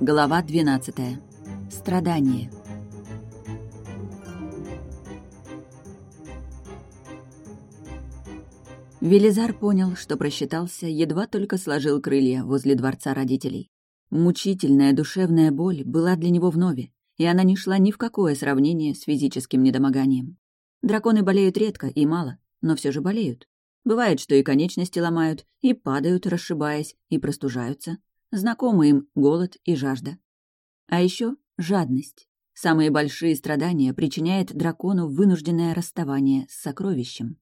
Глава 12. Страдание. Велизар понял, что просчитался, едва только сложил крылья возле дворца родителей. Мучительная душевная боль была для него вновь, и она не шла ни в какое сравнение с физическим недомоганием. Драконы болеют редко и мало, но все же болеют. Бывает, что и конечности ломают, и падают, расшибаясь, и простужаются. Знакомы им голод и жажда. А еще жадность. Самые большие страдания причиняет дракону вынужденное расставание с сокровищем.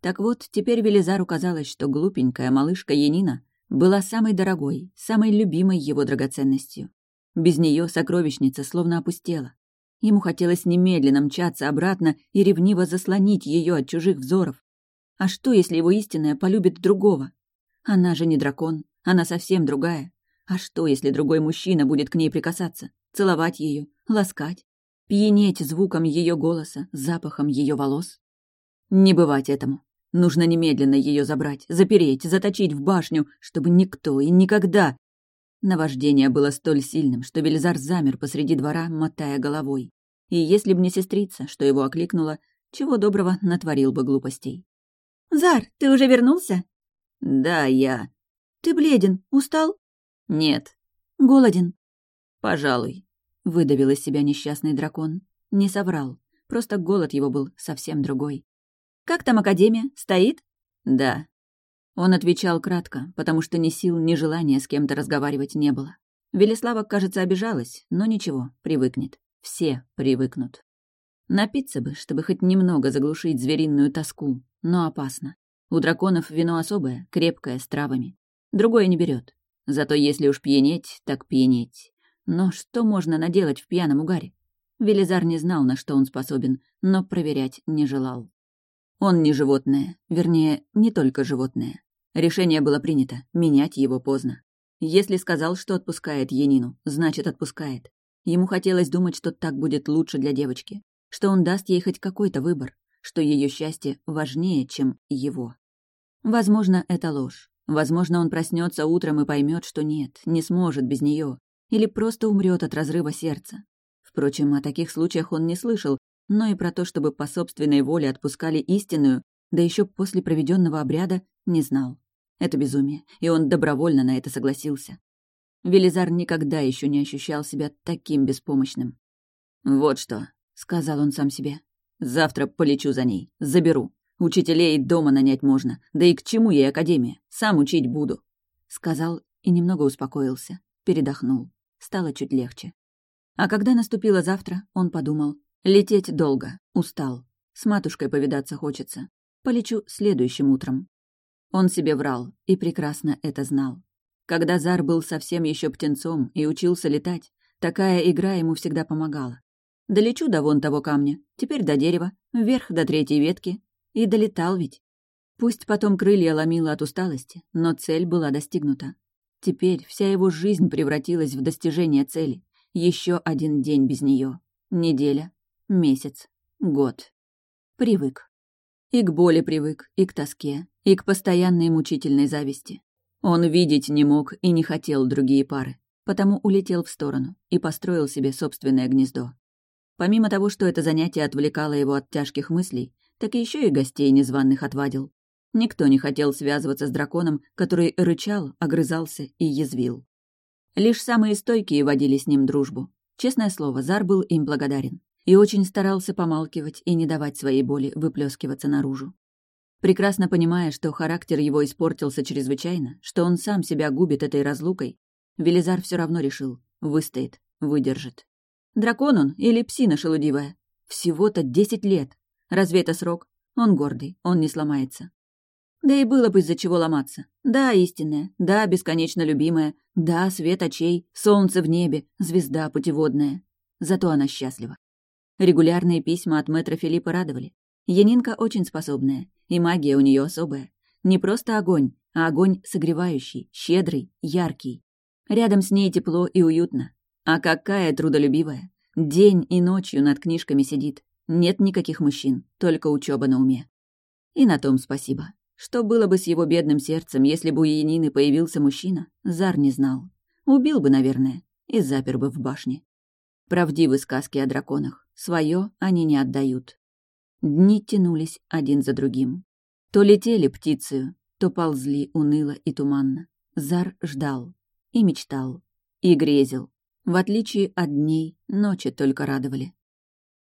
Так вот, теперь Велизару казалось, что глупенькая малышка Янина была самой дорогой, самой любимой его драгоценностью. Без нее сокровищница словно опустела. Ему хотелось немедленно мчаться обратно и ревниво заслонить ее от чужих взоров. А что, если его истинная полюбит другого? Она же не дракон, она совсем другая. А что, если другой мужчина будет к ней прикасаться, целовать ее, ласкать, пьянеть звуком ее голоса, запахом ее волос? Не бывать этому. Нужно немедленно ее забрать, запереть, заточить в башню, чтобы никто и никогда... Наваждение было столь сильным, что Велизар замер посреди двора, мотая головой. И если б не сестрица, что его окликнула, чего доброго натворил бы глупостей. «Зар, ты уже вернулся?» «Да, я...» «Ты бледен, устал?» «Нет». «Голоден?» «Пожалуй», — выдавил из себя несчастный дракон. Не соврал, просто голод его был совсем другой. «Как там Академия? Стоит?» «Да». Он отвечал кратко, потому что ни сил, ни желания с кем-то разговаривать не было. Велеслава, кажется, обижалась, но ничего, привыкнет. Все привыкнут. Напиться бы, чтобы хоть немного заглушить звериную тоску, но опасно. У драконов вино особое, крепкое, с травами. Другое не берет. Зато если уж пьянеть, так пьянеть. Но что можно наделать в пьяном угаре? Велизар не знал, на что он способен, но проверять не желал. Он не животное, вернее, не только животное. Решение было принято, менять его поздно. Если сказал, что отпускает Енину, значит, отпускает. Ему хотелось думать, что так будет лучше для девочки, что он даст ей хоть какой-то выбор, что ее счастье важнее, чем его. Возможно, это ложь. Возможно, он проснется утром и поймет, что нет, не сможет без нее, или просто умрет от разрыва сердца. Впрочем, о таких случаях он не слышал, но и про то, чтобы по собственной воле отпускали истинную, да еще после проведенного обряда, не знал. Это безумие, и он добровольно на это согласился. Велизар никогда еще не ощущал себя таким беспомощным. «Вот что», — сказал он сам себе. «Завтра полечу за ней, заберу. Учителей дома нанять можно. Да и к чему ей академия? Сам учить буду. Сказал и немного успокоился. Передохнул. Стало чуть легче. А когда наступило завтра, он подумал. Лететь долго. Устал. С матушкой повидаться хочется. Полечу следующим утром. Он себе врал и прекрасно это знал. Когда Зар был совсем еще птенцом и учился летать, такая игра ему всегда помогала. Долечу до вон того камня, теперь до дерева, вверх до третьей ветки, и долетал ведь. Пусть потом крылья ломило от усталости, но цель была достигнута. Теперь вся его жизнь превратилась в достижение цели. Еще один день без нее. Неделя, месяц, год. Привык. И к боли привык, и к тоске, и к постоянной мучительной зависти. Он видеть не мог и не хотел другие пары, потому улетел в сторону и построил себе собственное гнездо. Помимо того, что это занятие отвлекало его от тяжких мыслей, так еще и гостей незваных отвадил. Никто не хотел связываться с драконом, который рычал, огрызался и язвил. Лишь самые стойкие водили с ним дружбу. Честное слово, Зар был им благодарен и очень старался помалкивать и не давать своей боли выплескиваться наружу. Прекрасно понимая, что характер его испортился чрезвычайно, что он сам себя губит этой разлукой, Велизар все равно решил — выстоит, выдержит. Дракон он или псина шелудивая? Всего-то десять лет, Разве это срок? Он гордый, он не сломается. Да и было бы из-за чего ломаться. Да, истинная, да, бесконечно любимая, да, свет очей, солнце в небе, звезда путеводная. Зато она счастлива. Регулярные письма от мэтра Филиппа радовали. Янинка очень способная, и магия у нее особая. Не просто огонь, а огонь согревающий, щедрый, яркий. Рядом с ней тепло и уютно. А какая трудолюбивая. День и ночью над книжками сидит, нет никаких мужчин, только учеба на уме. И на том спасибо. Что было бы с его бедным сердцем, если бы у Янины появился мужчина, Зар не знал. Убил бы, наверное, и запер бы в башне. Правдивы сказки о драконах. Своё они не отдают. Дни тянулись один за другим. То летели птицею, то ползли уныло и туманно. Зар ждал и мечтал, и грезил. В отличие от дней, ночи только радовали.